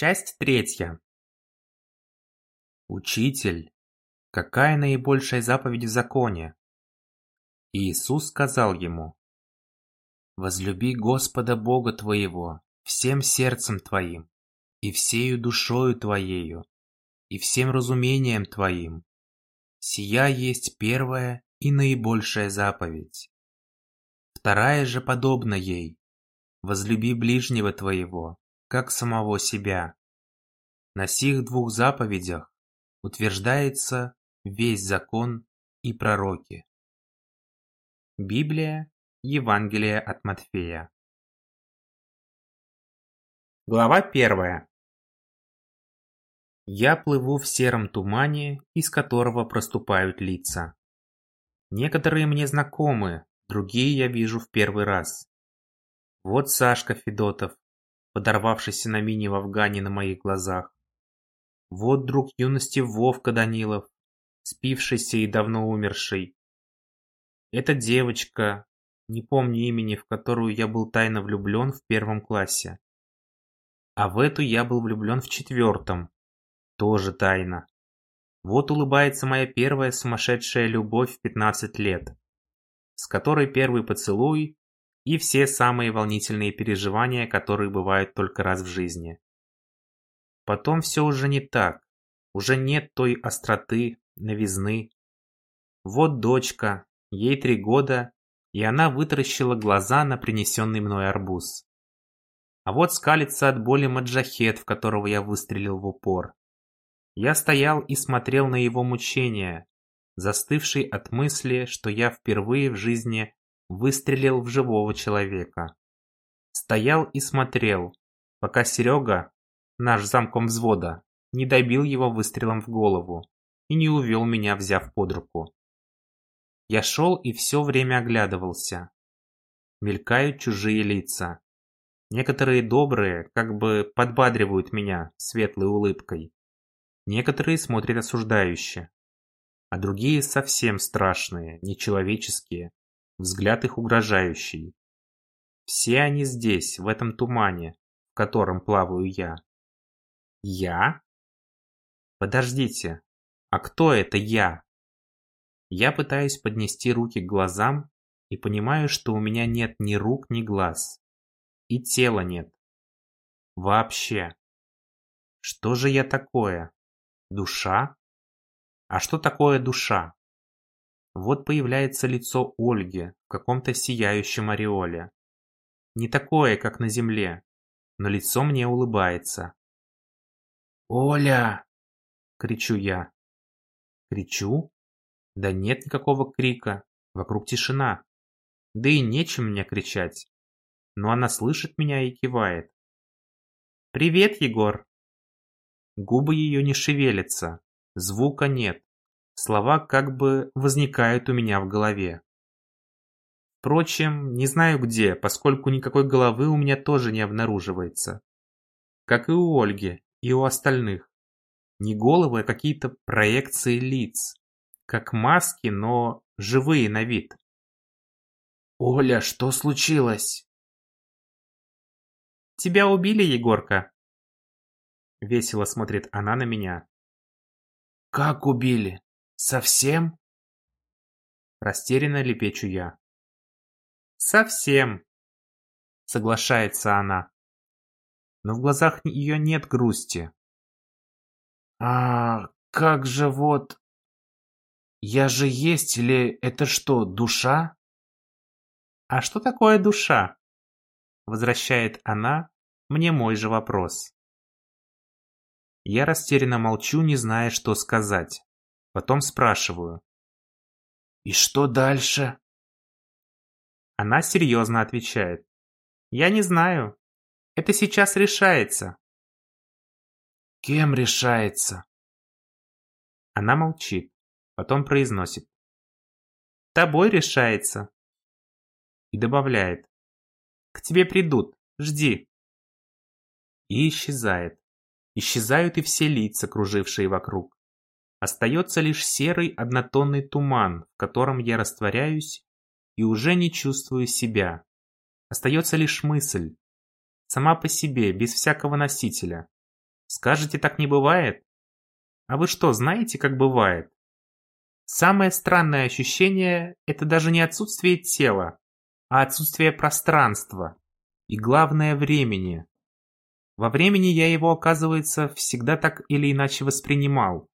Часть третья. Учитель, какая наибольшая заповедь в законе? Иисус сказал ему, «Возлюби Господа Бога твоего всем сердцем твоим, и всею душою твоею, и всем разумением твоим. Сия есть первая и наибольшая заповедь. Вторая же подобна ей. Возлюби ближнего твоего, как самого себя. На сих двух заповедях утверждается весь закон и пророки. Библия, Евангелие от Матфея. Глава первая. Я плыву в сером тумане, из которого проступают лица. Некоторые мне знакомы, другие я вижу в первый раз. Вот Сашка Федотов, подорвавшийся на мине в Афгане на моих глазах. Вот друг юности Вовка Данилов, спившийся и давно умерший. Эта девочка, не помню имени, в которую я был тайно влюблен в первом классе. А в эту я был влюблен в четвертом, тоже тайно. Вот улыбается моя первая сумасшедшая любовь в 15 лет, с которой первый поцелуй и все самые волнительные переживания, которые бывают только раз в жизни. Потом все уже не так, уже нет той остроты, новизны. Вот дочка, ей три года, и она вытаращила глаза на принесенный мной арбуз. А вот скалится от боли маджахет, в которого я выстрелил в упор. Я стоял и смотрел на его мучения, застывший от мысли, что я впервые в жизни выстрелил в живого человека. Стоял и смотрел, пока Серега, наш замком взвода, не добил его выстрелом в голову и не увел меня, взяв под руку. Я шел и все время оглядывался. Мелькают чужие лица. Некоторые добрые, как бы подбадривают меня светлой улыбкой. Некоторые смотрят осуждающе. А другие совсем страшные, нечеловеческие, Взгляд их угрожающий. Все они здесь, в этом тумане, в котором плаваю я. Я? Подождите, а кто это я? Я пытаюсь поднести руки к глазам и понимаю, что у меня нет ни рук, ни глаз. И тела нет. Вообще. Что же я такое? Душа? А что такое душа? Вот появляется лицо Ольги в каком-то сияющем ореоле. Не такое, как на земле, но лицо мне улыбается. «Оля!» — кричу я. Кричу? Да нет никакого крика, вокруг тишина. Да и нечем мне кричать. Но она слышит меня и кивает. «Привет, Егор!» Губы ее не шевелятся, звука нет. Слова как бы возникают у меня в голове. Впрочем, не знаю где, поскольку никакой головы у меня тоже не обнаруживается. Как и у Ольги, и у остальных. Не головы, а какие-то проекции лиц. Как маски, но живые на вид. «Оля, что случилось?» «Тебя убили, Егорка?» Весело смотрит она на меня. «Как убили?» Совсем? Растерянно лепечу я. Совсем. Соглашается она. Но в глазах ее нет грусти. А как же вот... Я же есть или это что, душа? А что такое душа? Возвращает она мне мой же вопрос. Я растерянно молчу, не зная, что сказать. Потом спрашиваю. «И что дальше?» Она серьезно отвечает. «Я не знаю. Это сейчас решается». «Кем решается?» Она молчит, потом произносит. «Тобой решается». И добавляет. «К тебе придут, жди». И исчезает. Исчезают и все лица, кружившие вокруг. Остается лишь серый однотонный туман, в котором я растворяюсь и уже не чувствую себя. Остается лишь мысль, сама по себе, без всякого носителя. Скажете, так не бывает? А вы что, знаете, как бывает? Самое странное ощущение – это даже не отсутствие тела, а отсутствие пространства и, главное, времени. Во времени я его, оказывается, всегда так или иначе воспринимал.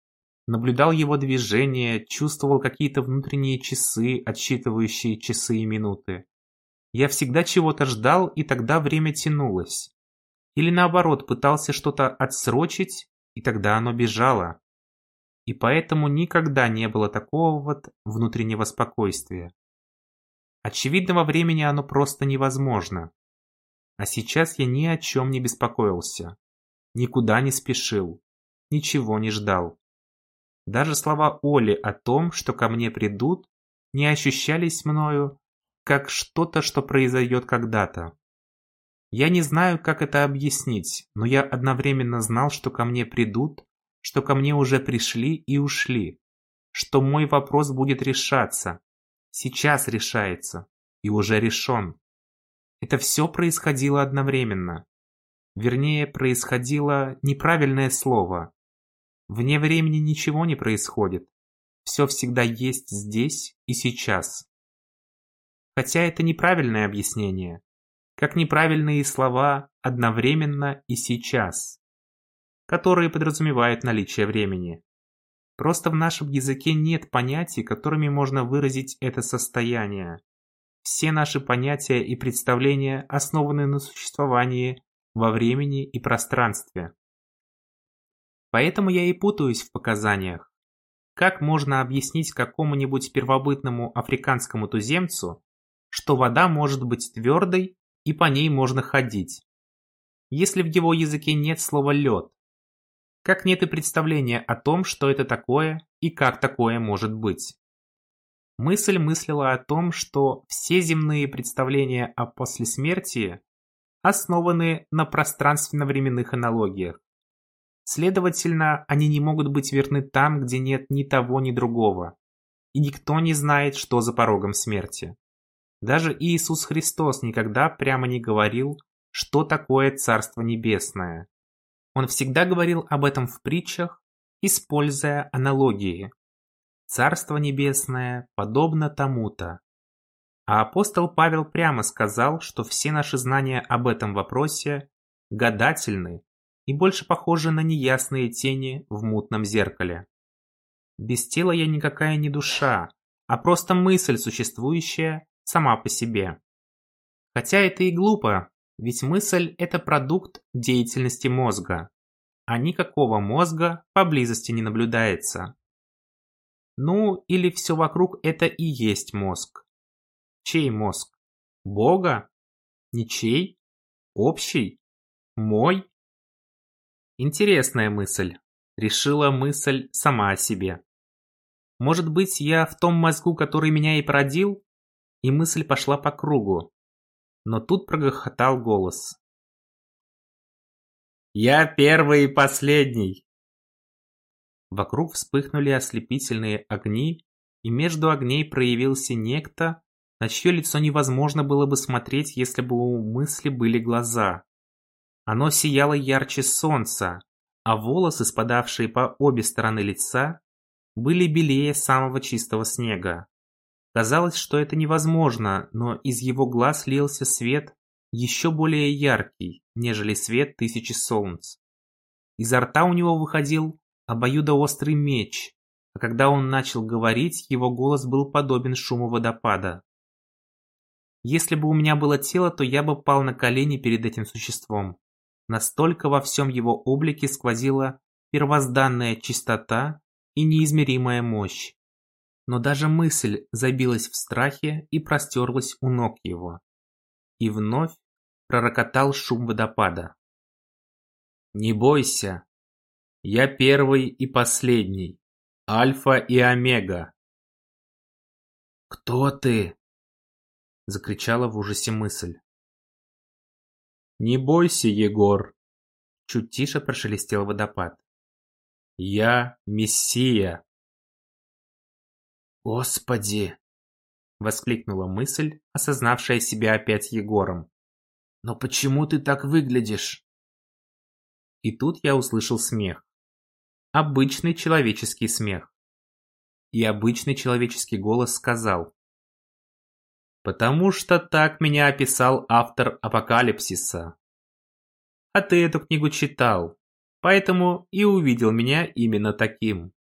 Наблюдал его движения, чувствовал какие-то внутренние часы, отсчитывающие часы и минуты. Я всегда чего-то ждал, и тогда время тянулось. Или наоборот, пытался что-то отсрочить, и тогда оно бежало. И поэтому никогда не было такого вот внутреннего спокойствия. Очевидного времени оно просто невозможно. А сейчас я ни о чем не беспокоился. Никуда не спешил. Ничего не ждал. Даже слова Оли о том, что ко мне придут, не ощущались мною, как что-то, что произойдет когда-то. Я не знаю, как это объяснить, но я одновременно знал, что ко мне придут, что ко мне уже пришли и ушли, что мой вопрос будет решаться, сейчас решается и уже решен. Это все происходило одновременно. Вернее, происходило неправильное слово. Вне времени ничего не происходит. Все всегда есть здесь и сейчас. Хотя это неправильное объяснение. Как неправильные слова одновременно и сейчас, которые подразумевают наличие времени. Просто в нашем языке нет понятий, которыми можно выразить это состояние. Все наши понятия и представления основаны на существовании во времени и пространстве. Поэтому я и путаюсь в показаниях. Как можно объяснить какому-нибудь первобытному африканскому туземцу, что вода может быть твердой и по ней можно ходить, если в его языке нет слова «лед»? Как нет и представления о том, что это такое и как такое может быть. Мысль мыслила о том, что все земные представления о послесмертии основаны на пространственно-временных аналогиях. Следовательно, они не могут быть верны там, где нет ни того, ни другого. И никто не знает, что за порогом смерти. Даже Иисус Христос никогда прямо не говорил, что такое Царство Небесное. Он всегда говорил об этом в притчах, используя аналогии. Царство Небесное подобно тому-то. А апостол Павел прямо сказал, что все наши знания об этом вопросе гадательны и больше похожи на неясные тени в мутном зеркале. Без тела я никакая не душа, а просто мысль, существующая сама по себе. Хотя это и глупо, ведь мысль – это продукт деятельности мозга, а никакого мозга поблизости не наблюдается. Ну, или все вокруг это и есть мозг. Чей мозг? Бога? Ничей? Общий? Мой? Интересная мысль. Решила мысль сама о себе. Может быть, я в том мозгу, который меня и породил? И мысль пошла по кругу. Но тут прогохотал голос. «Я первый и последний!» Вокруг вспыхнули ослепительные огни, и между огней проявился некто, на чье лицо невозможно было бы смотреть, если бы у мысли были глаза. Оно сияло ярче солнца, а волосы, спадавшие по обе стороны лица, были белее самого чистого снега. Казалось, что это невозможно, но из его глаз лился свет еще более яркий, нежели свет тысячи солнц. Изо рта у него выходил обоюдоострый меч, а когда он начал говорить, его голос был подобен шуму водопада. Если бы у меня было тело, то я бы пал на колени перед этим существом. Настолько во всем его облике сквозила первозданная чистота и неизмеримая мощь. Но даже мысль забилась в страхе и простерлась у ног его. И вновь пророкотал шум водопада. «Не бойся, я первый и последний, Альфа и Омега. «Кто ты?» — закричала в ужасе мысль. «Не бойся, Егор!» — чуть тише прошелестел водопад. «Я Мессия!» «Господи!» — воскликнула мысль, осознавшая себя опять Егором. «Но почему ты так выглядишь?» И тут я услышал смех. Обычный человеческий смех. И обычный человеческий голос сказал. «Потому что так меня описал автор Апокалипсиса. А ты эту книгу читал, поэтому и увидел меня именно таким.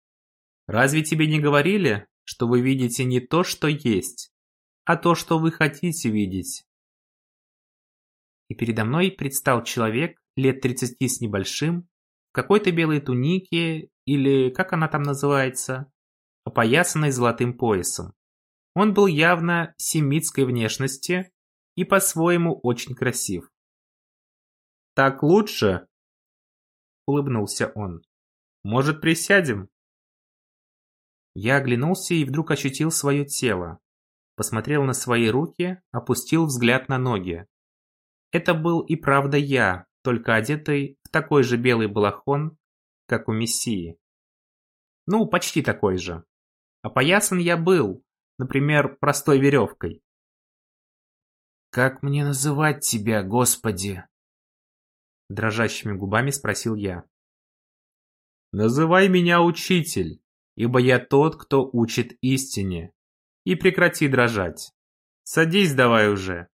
Разве тебе не говорили, что вы видите не то, что есть, а то, что вы хотите видеть?» И передо мной предстал человек лет тридцати с небольшим, в какой-то белой тунике или как она там называется, опоясанной золотым поясом. Он был явно семитской внешности и по-своему очень красив. «Так лучше?» – улыбнулся он. «Может, присядем?» Я оглянулся и вдруг ощутил свое тело. Посмотрел на свои руки, опустил взгляд на ноги. Это был и правда я, только одетый в такой же белый балахон, как у Мессии. Ну, почти такой же. Опоясан я был, например, простой веревкой. «Как мне называть тебя, Господи?» Дрожащими губами спросил я. «Называй меня учитель, ибо я тот, кто учит истине. И прекрати дрожать. Садись давай уже».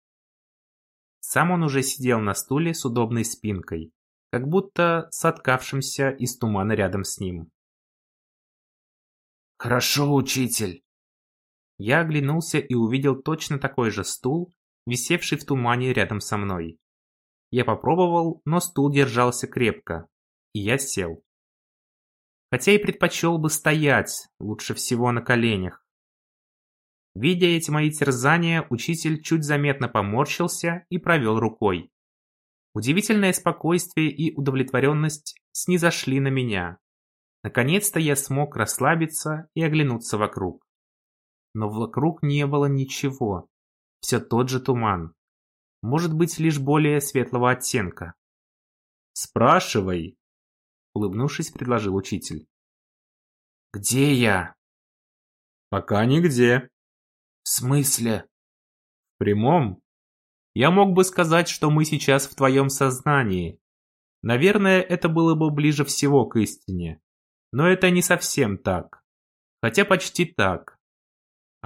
Сам он уже сидел на стуле с удобной спинкой, как будто соткавшимся из тумана рядом с ним. «Хорошо, учитель!» Я оглянулся и увидел точно такой же стул, висевший в тумане рядом со мной. Я попробовал, но стул держался крепко, и я сел. Хотя и предпочел бы стоять, лучше всего на коленях. Видя эти мои терзания, учитель чуть заметно поморщился и провел рукой. Удивительное спокойствие и удовлетворенность снизошли на меня. Наконец-то я смог расслабиться и оглянуться вокруг. Но вокруг не было ничего. Все тот же туман. Может быть, лишь более светлого оттенка. «Спрашивай», — улыбнувшись, предложил учитель. «Где я?» «Пока нигде», в смысле? В прямом. Я мог бы сказать, что мы сейчас в твоем сознании. Наверное, это было бы ближе всего к истине. Но это не совсем так. Хотя почти так.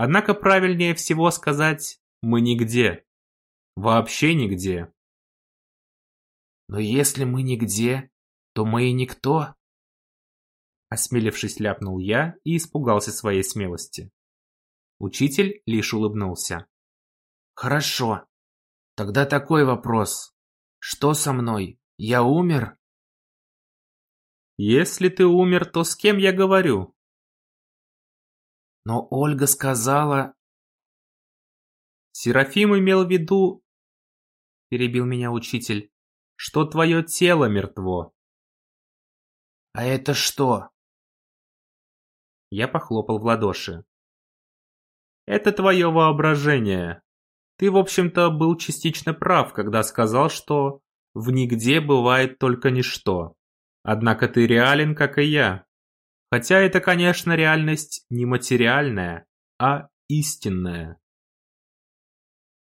Однако правильнее всего сказать «мы нигде». Вообще нигде. Но если мы нигде, то мы и никто. Осмелившись, ляпнул я и испугался своей смелости. Учитель лишь улыбнулся. «Хорошо. Тогда такой вопрос. Что со мной? Я умер?» «Если ты умер, то с кем я говорю?» «Но Ольга сказала...» «Серафим имел в виду...» Перебил меня учитель. «Что твое тело мертво». «А это что?» Я похлопал в ладоши. Это твое воображение. Ты, в общем-то, был частично прав, когда сказал, что в нигде бывает только ничто. Однако ты реален, как и я. Хотя это, конечно, реальность не материальная, а истинная.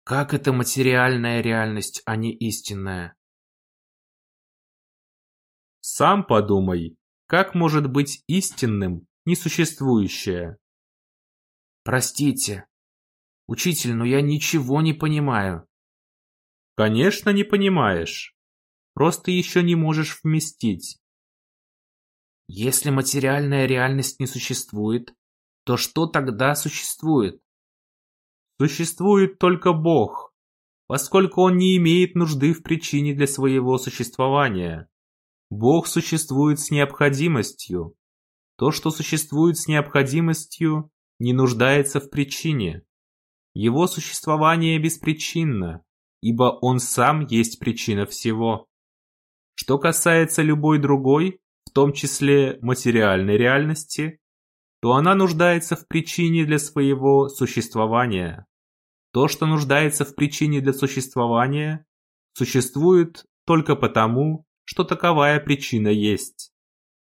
Как это материальная реальность, а не истинная? Сам подумай, как может быть истинным несуществующее? Простите. Учитель, но я ничего не понимаю. Конечно, не понимаешь. Просто еще не можешь вместить. Если материальная реальность не существует, то что тогда существует? Существует только Бог, поскольку Он не имеет нужды в причине для своего существования. Бог существует с необходимостью. То, что существует с необходимостью, не нуждается в причине. Его существование беспричинно, ибо он сам есть причина всего. Что касается любой другой, том числе материальной реальности, то она нуждается в причине для своего существования. То, что нуждается в причине для существования, существует только потому, что таковая причина есть.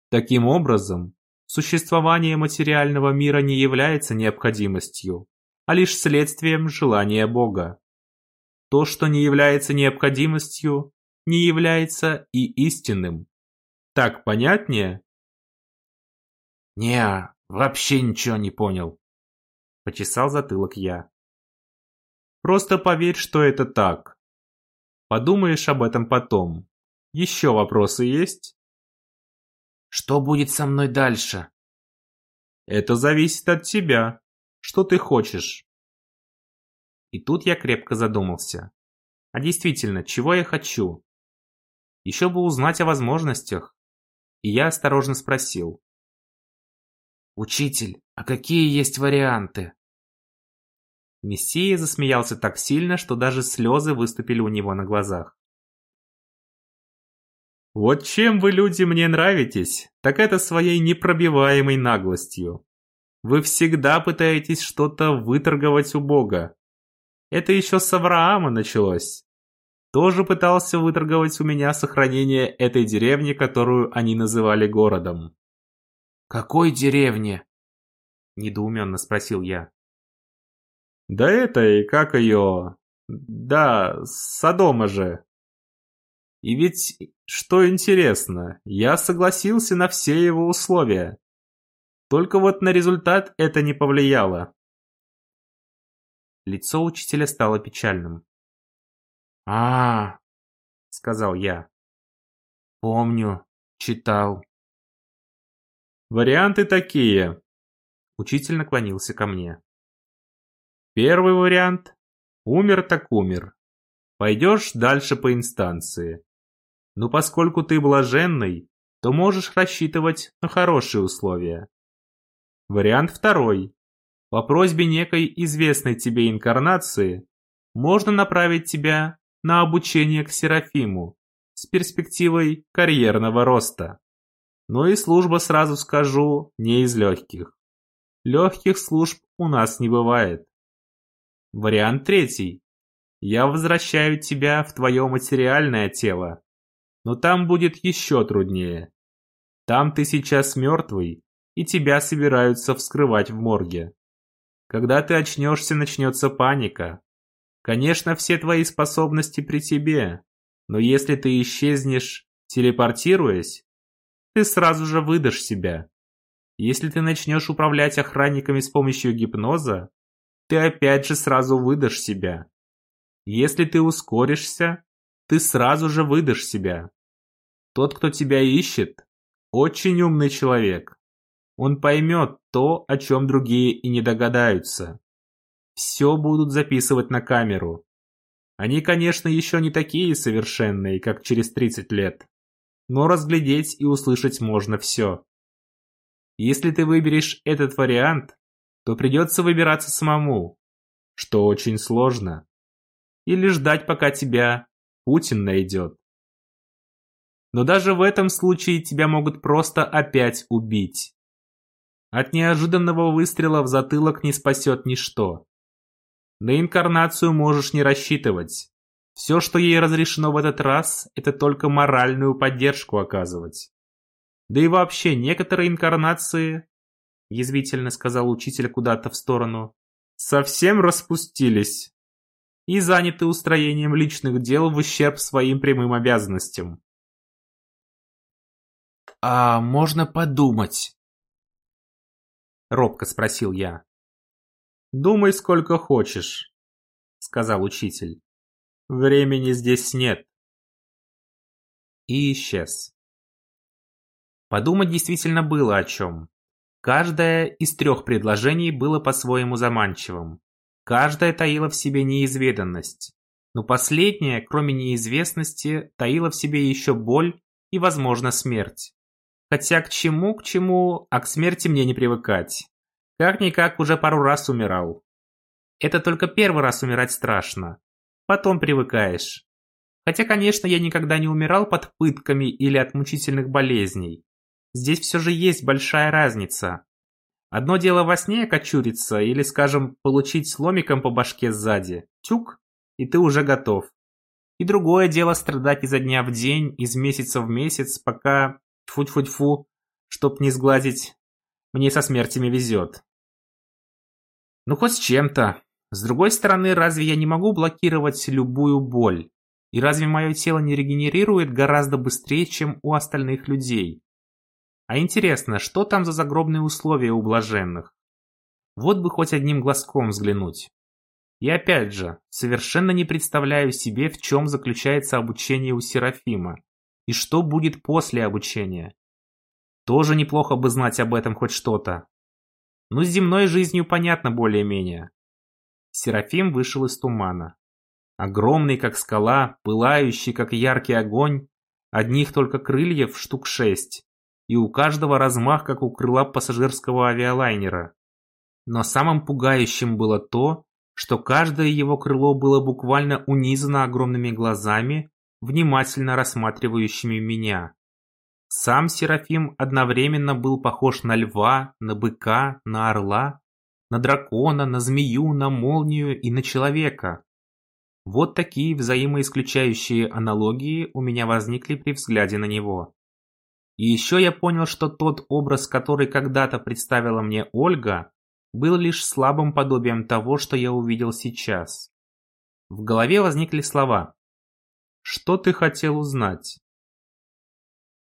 Таким образом, Существование материального мира не является необходимостью, а лишь следствием желания Бога. То, что не является необходимостью, не является и истинным, Так понятнее? Не, вообще ничего не понял. Почесал затылок я. Просто поверь, что это так. Подумаешь об этом потом. Еще вопросы есть? Что будет со мной дальше? Это зависит от тебя. Что ты хочешь? И тут я крепко задумался. А действительно, чего я хочу? Еще бы узнать о возможностях. И я осторожно спросил. «Учитель, а какие есть варианты?» Мессия засмеялся так сильно, что даже слезы выступили у него на глазах. «Вот чем вы, люди, мне нравитесь, так это своей непробиваемой наглостью. Вы всегда пытаетесь что-то выторговать у Бога. Это еще с Авраама началось. Тоже пытался выторговать у меня сохранение этой деревни, которую они называли городом. «Какой деревни?» – недоуменно спросил я. «Да этой, как ее... Да, Содома же. И ведь, что интересно, я согласился на все его условия. Только вот на результат это не повлияло. Лицо учителя стало печальным. А, сказал я. «Помню, читал». Варианты такие. Учитель наклонился ко мне. Первый вариант. Умер так умер. Пойдешь дальше по инстанции. Но поскольку ты блаженный, то можешь рассчитывать на хорошие условия. Вариант второй. По просьбе некой известной тебе инкарнации можно направить тебя на обучение к Серафиму с перспективой карьерного роста. Но и служба, сразу скажу, не из легких. Легких служб у нас не бывает. Вариант третий. Я возвращаю тебя в твое материальное тело. Но там будет еще труднее. Там ты сейчас мертвый, и тебя собираются вскрывать в морге. Когда ты очнешься, начнется паника. Конечно, все твои способности при тебе, но если ты исчезнешь, телепортируясь, ты сразу же выдашь себя. Если ты начнешь управлять охранниками с помощью гипноза, ты опять же сразу выдашь себя. Если ты ускоришься, ты сразу же выдашь себя. Тот, кто тебя ищет, очень умный человек. Он поймет то, о чем другие и не догадаются. Все будут записывать на камеру. Они, конечно, еще не такие совершенные, как через 30 лет но разглядеть и услышать можно все. Если ты выберешь этот вариант, то придется выбираться самому, что очень сложно. Или ждать, пока тебя Путин найдет. Но даже в этом случае тебя могут просто опять убить. От неожиданного выстрела в затылок не спасет ничто. На инкарнацию можешь не рассчитывать. Все, что ей разрешено в этот раз, это только моральную поддержку оказывать. Да и вообще, некоторые инкарнации, язвительно сказал учитель куда-то в сторону, совсем распустились и заняты устроением личных дел в ущерб своим прямым обязанностям. «А можно подумать?» Робко спросил я. «Думай сколько хочешь», — сказал учитель. Времени здесь нет. И исчез. Подумать действительно было о чем. Каждое из трех предложений было по-своему заманчивым. Каждое таило в себе неизведанность. Но последнее, кроме неизвестности, таило в себе еще боль и, возможно, смерть. Хотя к чему, к чему, а к смерти мне не привыкать. Как-никак уже пару раз умирал. Это только первый раз умирать страшно. Потом привыкаешь. Хотя, конечно, я никогда не умирал под пытками или от мучительных болезней. Здесь все же есть большая разница. Одно дело во сне окочуриться или, скажем, получить сломиком по башке сзади. Тюк, и ты уже готов. И другое дело страдать изо дня в день, из месяца в месяц, пока, тьфу-тьфу-тьфу, чтоб не сглазить, мне со смертями везет. Ну хоть с чем-то. С другой стороны, разве я не могу блокировать любую боль? И разве мое тело не регенерирует гораздо быстрее, чем у остальных людей? А интересно, что там за загробные условия у блаженных? Вот бы хоть одним глазком взглянуть. И опять же, совершенно не представляю себе, в чем заключается обучение у Серафима, и что будет после обучения. Тоже неплохо бы знать об этом хоть что-то. Ну, с земной жизнью понятно более-менее. Серафим вышел из тумана. Огромный, как скала, пылающий, как яркий огонь, одних только крыльев штук шесть, и у каждого размах, как у крыла пассажирского авиалайнера. Но самым пугающим было то, что каждое его крыло было буквально унизано огромными глазами, внимательно рассматривающими меня. Сам Серафим одновременно был похож на льва, на быка, на орла, на дракона, на змею, на молнию и на человека. Вот такие взаимоисключающие аналогии у меня возникли при взгляде на него. И еще я понял, что тот образ, который когда-то представила мне Ольга, был лишь слабым подобием того, что я увидел сейчас. В голове возникли слова «Что ты хотел узнать?»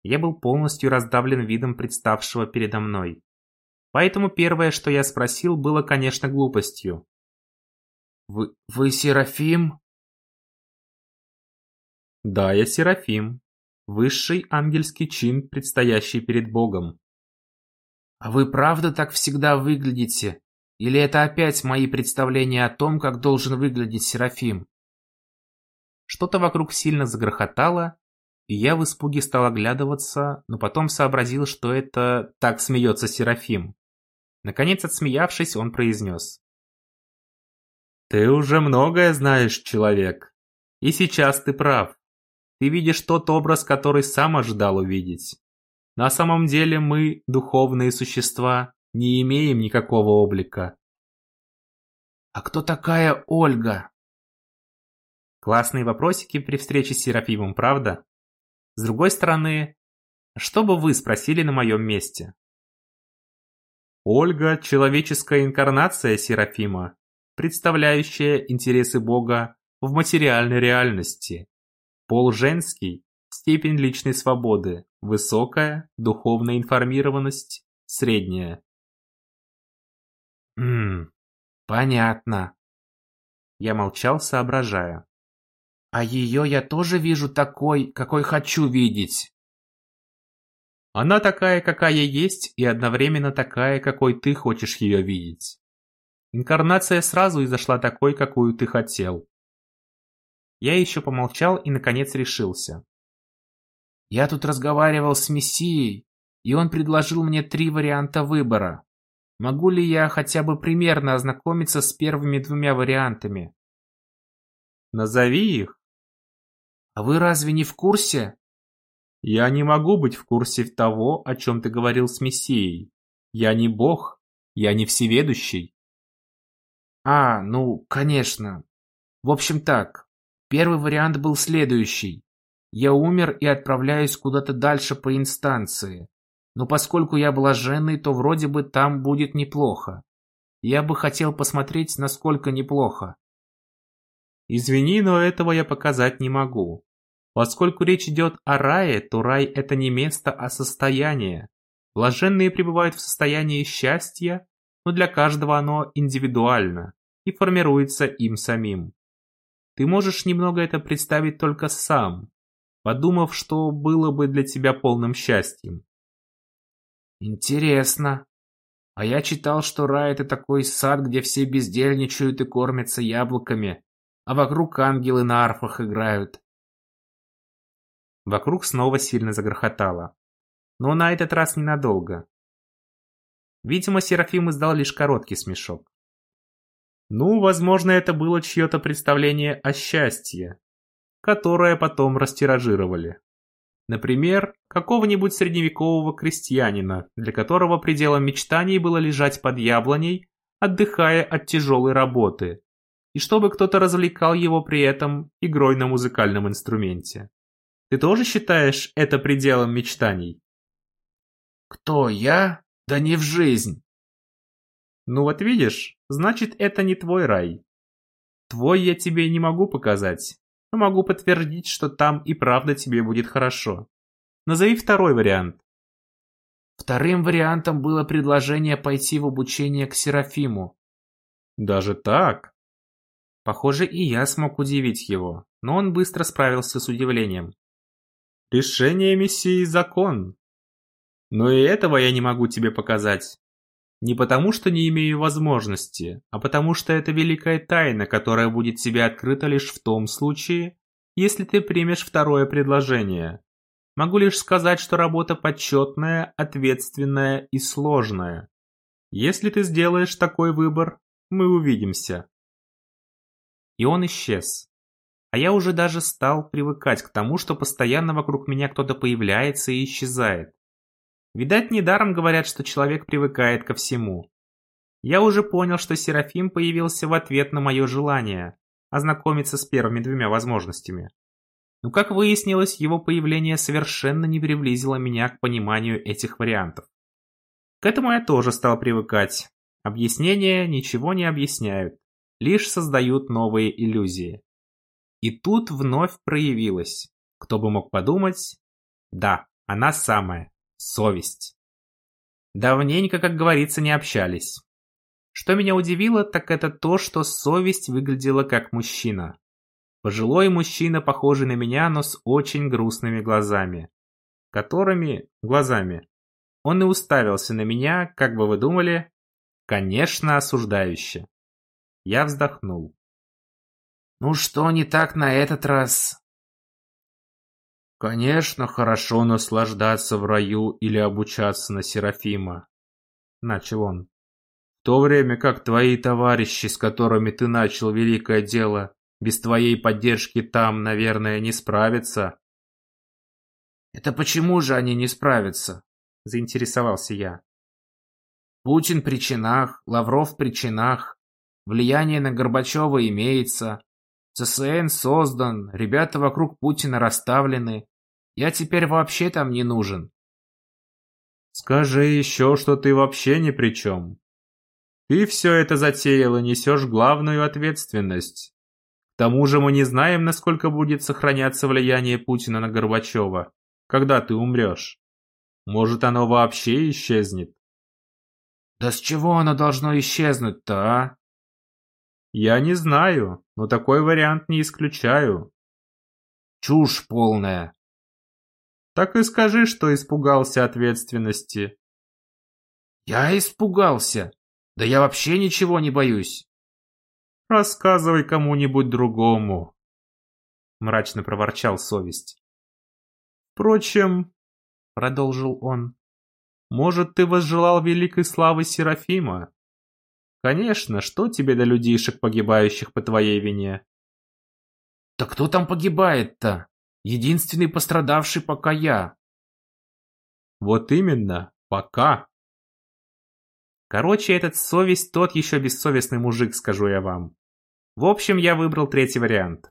Я был полностью раздавлен видом представшего передо мной. Поэтому первое, что я спросил, было, конечно, глупостью. «Вы, вы Серафим?» «Да, я Серафим. Высший ангельский чин, предстоящий перед Богом. А вы правда так всегда выглядите? Или это опять мои представления о том, как должен выглядеть Серафим? Что-то вокруг сильно загрохотало, и я в испуге стал оглядываться, но потом сообразил, что это так смеется Серафим. Наконец, отсмеявшись, он произнес. «Ты уже многое знаешь, человек, и сейчас ты прав. Ты видишь тот образ, который сам ожидал увидеть. На самом деле мы, духовные существа, не имеем никакого облика. А кто такая Ольга? Классные вопросики при встрече с Серафимом, правда? С другой стороны, что бы вы спросили на моем месте? Ольга – человеческая инкарнация Серафима, представляющая интересы Бога в материальной реальности. Пол женский, Степень личной свободы – высокая, духовная информированность – средняя. Ммм, понятно. Я молчал, соображая. А ее я тоже вижу такой, какой хочу видеть. Она такая, какая есть, и одновременно такая, какой ты хочешь ее видеть. Инкарнация сразу изошла такой, какую ты хотел. Я еще помолчал и, наконец, решился. Я тут разговаривал с Мессией, и он предложил мне три варианта выбора. Могу ли я хотя бы примерно ознакомиться с первыми двумя вариантами? Назови их. А вы разве не в курсе? Я не могу быть в курсе того, о чем ты говорил с Мессией. Я не Бог, я не всеведущий. А, ну, конечно. В общем так, первый вариант был следующий. Я умер и отправляюсь куда-то дальше по инстанции. Но поскольку я блаженный, то вроде бы там будет неплохо. Я бы хотел посмотреть, насколько неплохо. Извини, но этого я показать не могу. Поскольку речь идет о рае, то рай – это не место, а состояние. Блаженные пребывают в состоянии счастья, но для каждого оно индивидуально и формируется им самим. Ты можешь немного это представить только сам, подумав, что было бы для тебя полным счастьем. Интересно. А я читал, что рай — это такой сад, где все бездельничают и кормятся яблоками, а вокруг ангелы на арфах играют. Вокруг снова сильно загрохотало. Но на этот раз ненадолго. Видимо, Серафим издал лишь короткий смешок. Ну, возможно, это было чье-то представление о счастье, которое потом растиражировали. Например, какого-нибудь средневекового крестьянина, для которого пределом мечтаний было лежать под яблоней, отдыхая от тяжелой работы, и чтобы кто-то развлекал его при этом игрой на музыкальном инструменте. Ты тоже считаешь это пределом мечтаний? Кто я? Да не в жизнь. Ну вот видишь, значит это не твой рай. Твой я тебе не могу показать, но могу подтвердить, что там и правда тебе будет хорошо. Назови второй вариант. Вторым вариантом было предложение пойти в обучение к Серафиму. Даже так? Похоже, и я смог удивить его, но он быстро справился с удивлением. Решение Мессии – закон. Но и этого я не могу тебе показать. Не потому, что не имею возможности, а потому, что это великая тайна, которая будет тебе открыта лишь в том случае, если ты примешь второе предложение. Могу лишь сказать, что работа почетная, ответственная и сложная. Если ты сделаешь такой выбор, мы увидимся. И он исчез. А я уже даже стал привыкать к тому, что постоянно вокруг меня кто-то появляется и исчезает. Видать, недаром говорят, что человек привыкает ко всему. Я уже понял, что Серафим появился в ответ на мое желание ознакомиться с первыми двумя возможностями. Но, как выяснилось, его появление совершенно не приблизило меня к пониманию этих вариантов. К этому я тоже стал привыкать. Объяснения ничего не объясняют, лишь создают новые иллюзии. И тут вновь проявилась. Кто бы мог подумать? Да, она самая совесть. Давненько, как говорится, не общались. Что меня удивило, так это то, что совесть выглядела как мужчина. Пожилой мужчина, похожий на меня, но с очень грустными глазами. Которыми, глазами, он и уставился на меня, как бы вы думали, конечно, осуждающе. Я вздохнул. «Ну что не так на этот раз?» «Конечно, хорошо наслаждаться в раю или обучаться на Серафима», — начал он. «В то время как твои товарищи, с которыми ты начал великое дело, без твоей поддержки там, наверное, не справятся». «Это почему же они не справятся?» — заинтересовался я. «Путин при чинах, Лавров при чинах, влияние на Горбачева имеется, ЦСН создан, ребята вокруг Путина расставлены, я теперь вообще там не нужен. Скажи еще, что ты вообще ни при чем. Ты все это затеял и несешь главную ответственность. К тому же мы не знаем, насколько будет сохраняться влияние Путина на Горбачева, когда ты умрешь. Может, оно вообще исчезнет? Да с чего оно должно исчезнуть-то, а? Я не знаю, но такой вариант не исключаю. Чушь полная. Так и скажи, что испугался ответственности. Я испугался. Да я вообще ничего не боюсь. Рассказывай кому-нибудь другому. Мрачно проворчал совесть. Впрочем, продолжил он, может, ты возжелал великой славы Серафима? Конечно, что тебе до людишек, погибающих по твоей вине? Да кто там погибает-то? Единственный пострадавший пока я. Вот именно, пока. Короче, этот совесть тот еще бессовестный мужик, скажу я вам. В общем, я выбрал третий вариант.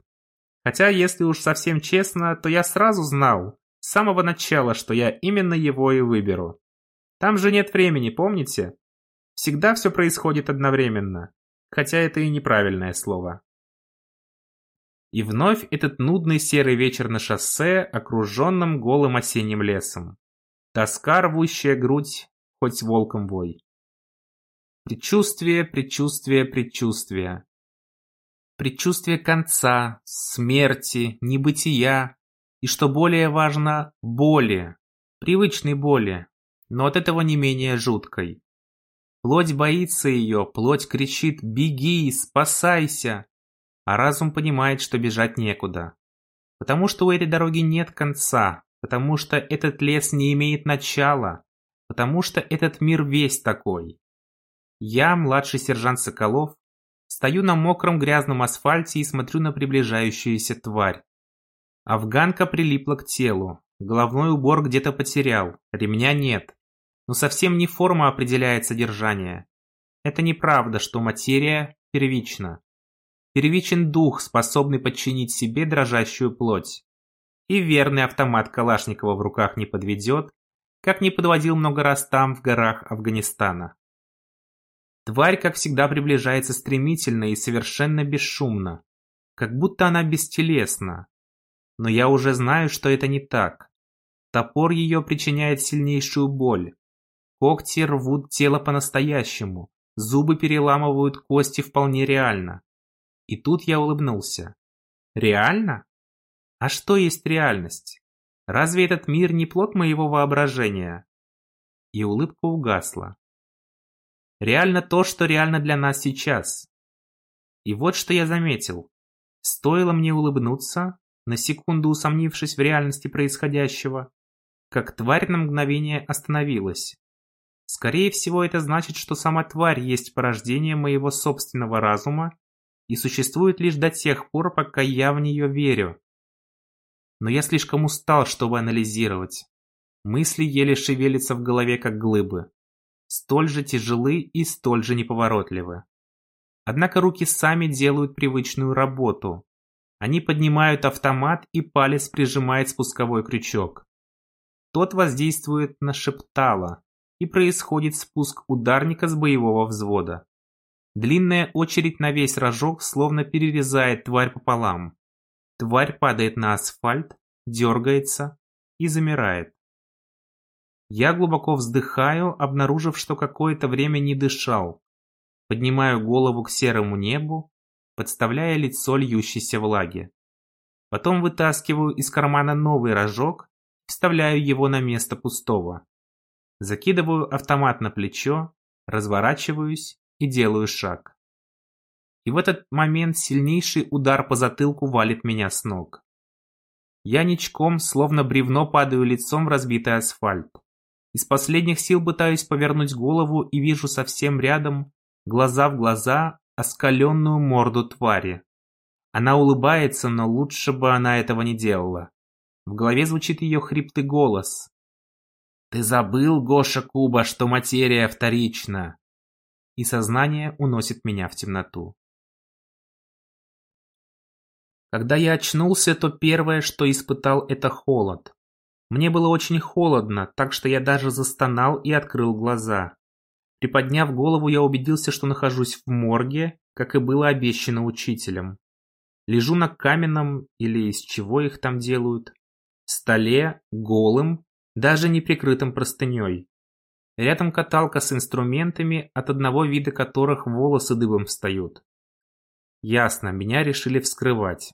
Хотя, если уж совсем честно, то я сразу знал, с самого начала, что я именно его и выберу. Там же нет времени, помните? Всегда все происходит одновременно. Хотя это и неправильное слово. И вновь этот нудный серый вечер на шоссе, окруженном голым осенним лесом. Тоска, рвущая грудь, хоть волком вой. Предчувствие, предчувствие, предчувствие. Предчувствие конца, смерти, небытия и, что более важно, боли. Привычной боли, но от этого не менее жуткой. Плоть боится ее, плоть кричит «Беги, спасайся!» а разум понимает, что бежать некуда. Потому что у этой дороги нет конца, потому что этот лес не имеет начала, потому что этот мир весь такой. Я, младший сержант Соколов, стою на мокром грязном асфальте и смотрю на приближающуюся тварь. Афганка прилипла к телу, головной убор где-то потерял, ремня нет. Но совсем не форма определяет содержание. Это неправда, что материя первична. Первичен дух, способный подчинить себе дрожащую плоть. И верный автомат Калашникова в руках не подведет, как не подводил много раз там, в горах Афганистана. Тварь, как всегда, приближается стремительно и совершенно бесшумно. как будто она бестелесна. Но я уже знаю, что это не так. Топор ее причиняет сильнейшую боль. Когти рвут тело по-настоящему, зубы переламывают кости вполне реально. И тут я улыбнулся. Реально? А что есть реальность? Разве этот мир не плод моего воображения? И улыбка угасла. Реально то, что реально для нас сейчас. И вот что я заметил. Стоило мне улыбнуться, на секунду усомнившись в реальности происходящего, как тварь на мгновение остановилась. Скорее всего, это значит, что сама тварь есть порождение моего собственного разума и существует лишь до тех пор, пока я в нее верю. Но я слишком устал, чтобы анализировать. Мысли еле шевелятся в голове, как глыбы. Столь же тяжелы и столь же неповоротливы. Однако руки сами делают привычную работу. Они поднимают автомат и палец прижимает спусковой крючок. Тот воздействует на шептало, и происходит спуск ударника с боевого взвода. Длинная очередь на весь рожок словно перерезает тварь пополам. Тварь падает на асфальт, дергается и замирает. Я глубоко вздыхаю, обнаружив, что какое-то время не дышал. Поднимаю голову к серому небу, подставляя лицо льющейся влаги. Потом вытаскиваю из кармана новый рожок вставляю его на место пустого. Закидываю автомат на плечо, разворачиваюсь и делаю шаг. И в этот момент сильнейший удар по затылку валит меня с ног. Я ничком, словно бревно, падаю лицом в разбитый асфальт. Из последних сил пытаюсь повернуть голову и вижу совсем рядом, глаза в глаза, оскаленную морду твари. Она улыбается, но лучше бы она этого не делала. В голове звучит ее хриплый голос. «Ты забыл, Гоша Куба, что материя вторична!» И сознание уносит меня в темноту. Когда я очнулся, то первое, что испытал, это холод. Мне было очень холодно, так что я даже застонал и открыл глаза. Приподняв голову, я убедился, что нахожусь в морге, как и было обещано учителем. Лежу на каменном, или из чего их там делают, столе, голым, даже не прикрытым простыней. Рядом каталка с инструментами, от одного вида которых волосы дыбом встают. Ясно, меня решили вскрывать.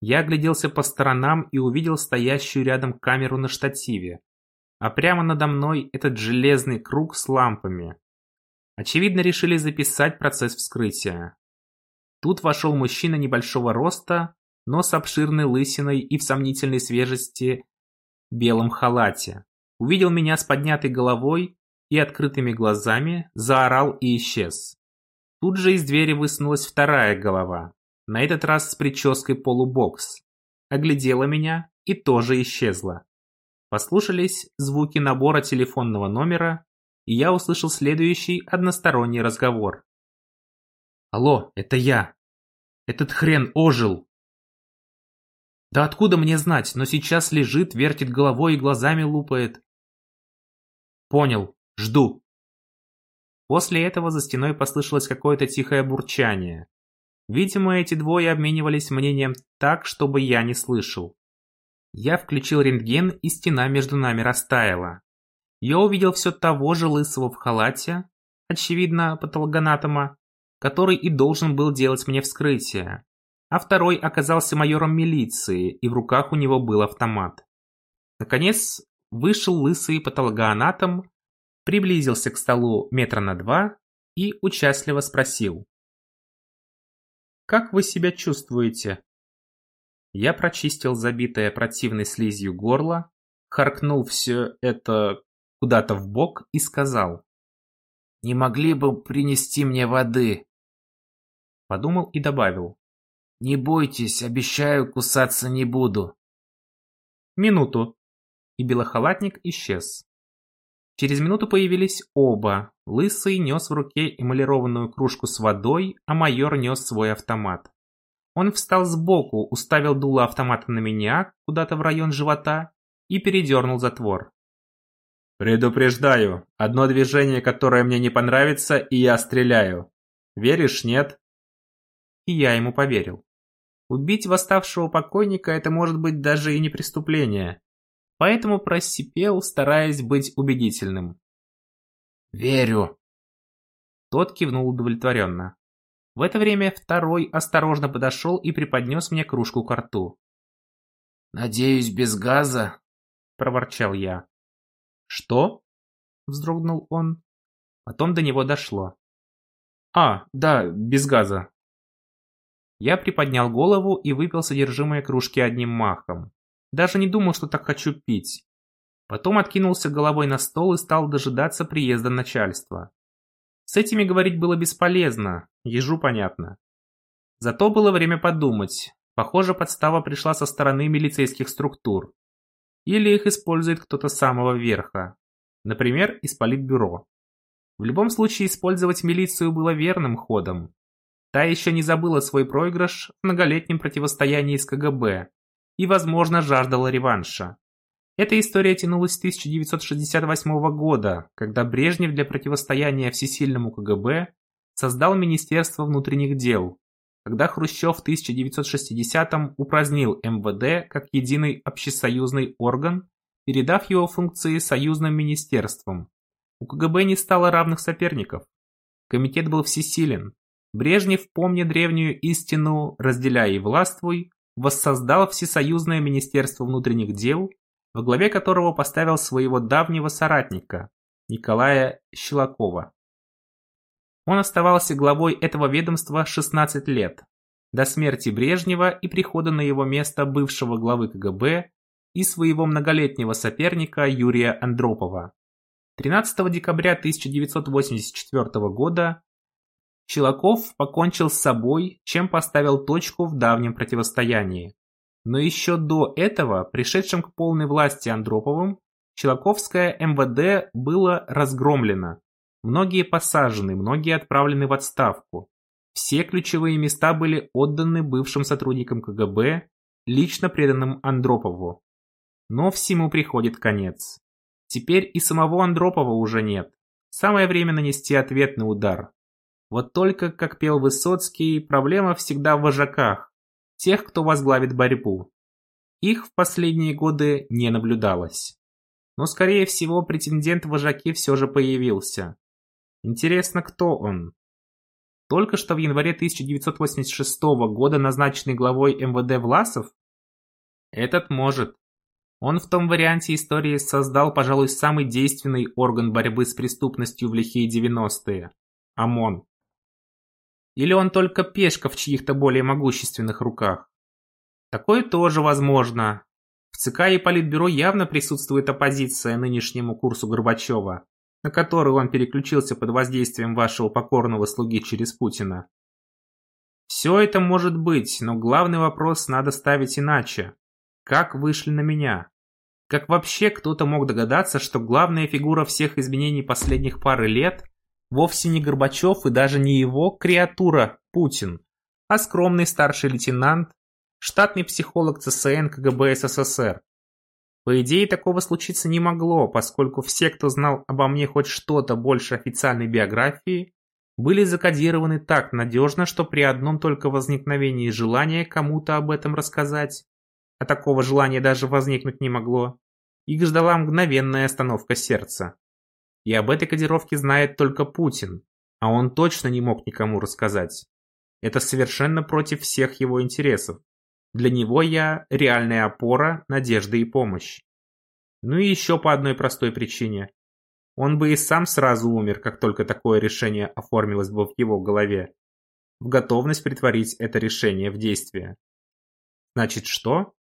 Я огляделся по сторонам и увидел стоящую рядом камеру на штативе. А прямо надо мной этот железный круг с лампами. Очевидно, решили записать процесс вскрытия. Тут вошел мужчина небольшого роста, но с обширной лысиной и в сомнительной свежести белом халате. Увидел меня с поднятой головой и открытыми глазами, заорал и исчез. Тут же из двери высунулась вторая голова, на этот раз с прической полубокс. Оглядела меня и тоже исчезла. Послушались звуки набора телефонного номера, и я услышал следующий односторонний разговор. «Алло, это я. Этот хрен ожил!» «Да откуда мне знать, но сейчас лежит, вертит головой и глазами лупает». «Понял, жду». После этого за стеной послышалось какое-то тихое бурчание. Видимо, эти двое обменивались мнением так, чтобы я не слышал. Я включил рентген, и стена между нами растаяла. Я увидел все того же лысого в халате, очевидно, патологоанатома, который и должен был делать мне вскрытие. А второй оказался майором милиции, и в руках у него был автомат. Наконец, вышел лысый патологоанатом, приблизился к столу метра на два и участливо спросил. Как вы себя чувствуете?» Я прочистил забитое противной слизью горло, харкнул все это куда-то в бок и сказал. «Не могли бы принести мне воды?» Подумал и добавил. «Не бойтесь, обещаю, кусаться не буду». «Минуту». И белохалатник исчез. Через минуту появились оба. Лысый нес в руке эмалированную кружку с водой, а майор нес свой автомат. Он встал сбоку, уставил дуло автомата на меня, куда-то в район живота, и передернул затвор. «Предупреждаю, одно движение, которое мне не понравится, и я стреляю. Веришь, нет?» И я ему поверил. Убить восставшего покойника – это может быть даже и не преступление. Поэтому просипел, стараясь быть убедительным. «Верю». Тот кивнул удовлетворенно. В это время второй осторожно подошел и преподнес мне кружку к рту. «Надеюсь, без газа?» – проворчал я. «Что?» – вздрогнул он. Потом до него дошло. «А, да, без газа». Я приподнял голову и выпил содержимое кружки одним махом. Даже не думал, что так хочу пить. Потом откинулся головой на стол и стал дожидаться приезда начальства. С этими говорить было бесполезно, ежу понятно. Зато было время подумать. Похоже, подстава пришла со стороны милицейских структур. Или их использует кто-то с самого верха. Например, из политбюро. В любом случае, использовать милицию было верным ходом. Та еще не забыла свой проигрыш в многолетнем противостоянии с КГБ и, возможно, жаждала реванша. Эта история тянулась с 1968 года, когда Брежнев для противостояния всесильному КГБ создал Министерство внутренних дел, когда Хрущев в 1960-м упразднил МВД как единый общесоюзный орган, передав его функции союзным министерствам. У КГБ не стало равных соперников. Комитет был всесилен. Брежнев, помня древнюю истину «разделяй и властвуй», воссоздал Всесоюзное Министерство внутренних дел, во главе которого поставил своего давнего соратника Николая Щелокова. Он оставался главой этого ведомства 16 лет, до смерти Брежнева и прихода на его место бывшего главы КГБ и своего многолетнего соперника Юрия Андропова. 13 декабря 1984 года Щелоков покончил с собой, чем поставил точку в давнем противостоянии. Но еще до этого, пришедшим к полной власти Андроповым, Щелоковское МВД было разгромлено. Многие посажены, многие отправлены в отставку. Все ключевые места были отданы бывшим сотрудникам КГБ, лично преданным Андропову. Но всему приходит конец. Теперь и самого Андропова уже нет. Самое время нанести ответный удар. Вот только, как пел Высоцкий, проблема всегда в вожаках, тех, кто возглавит борьбу. Их в последние годы не наблюдалось. Но, скорее всего, претендент в вожаки все же появился. Интересно, кто он? Только что в январе 1986 года назначенный главой МВД Власов? Этот может. Он в том варианте истории создал, пожалуй, самый действенный орган борьбы с преступностью в лихие 90-е – ОМОН. Или он только пешка в чьих-то более могущественных руках? Такое тоже возможно. В ЦК и Политбюро явно присутствует оппозиция нынешнему курсу Горбачева, на который он переключился под воздействием вашего покорного слуги через Путина. Все это может быть, но главный вопрос надо ставить иначе. Как вышли на меня? Как вообще кто-то мог догадаться, что главная фигура всех изменений последних пары лет Вовсе не Горбачев и даже не его креатура Путин, а скромный старший лейтенант, штатный психолог ЦСН КГБ СССР. По идее, такого случиться не могло, поскольку все, кто знал обо мне хоть что-то больше официальной биографии, были закодированы так надежно, что при одном только возникновении желания кому-то об этом рассказать, а такого желания даже возникнуть не могло, их ждала мгновенная остановка сердца. И об этой кодировке знает только Путин, а он точно не мог никому рассказать. Это совершенно против всех его интересов. Для него я реальная опора, надежда и помощь. Ну и еще по одной простой причине. Он бы и сам сразу умер, как только такое решение оформилось бы в его голове. В готовность притворить это решение в действие. Значит что?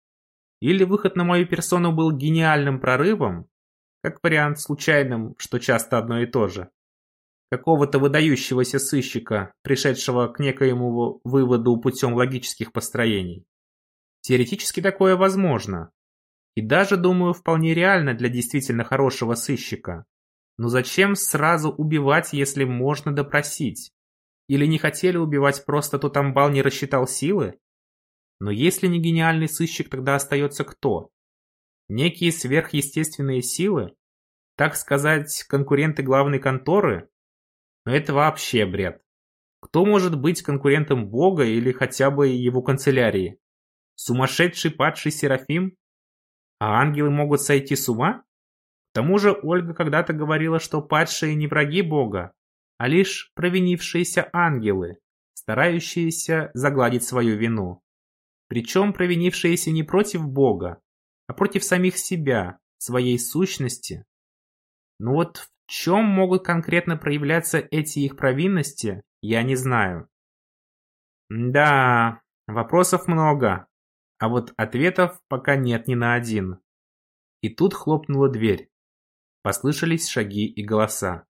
Или выход на мою персону был гениальным прорывом, как вариант случайным, что часто одно и то же. Какого-то выдающегося сыщика, пришедшего к некоему выводу путем логических построений. Теоретически такое возможно. И даже, думаю, вполне реально для действительно хорошего сыщика. Но зачем сразу убивать, если можно допросить? Или не хотели убивать, просто тот амбал не рассчитал силы? Но если не гениальный сыщик, тогда остается кто? Некие сверхъестественные силы? Так сказать, конкуренты главной конторы? Но это вообще бред. Кто может быть конкурентом Бога или хотя бы его канцелярии? Сумасшедший падший Серафим? А ангелы могут сойти с ума? К тому же Ольга когда-то говорила, что падшие не враги Бога, а лишь провинившиеся ангелы, старающиеся загладить свою вину. Причем провинившиеся не против Бога, а против самих себя, своей сущности. Но вот в чем могут конкретно проявляться эти их провинности, я не знаю. Да, вопросов много, а вот ответов пока нет ни на один. И тут хлопнула дверь. Послышались шаги и голоса.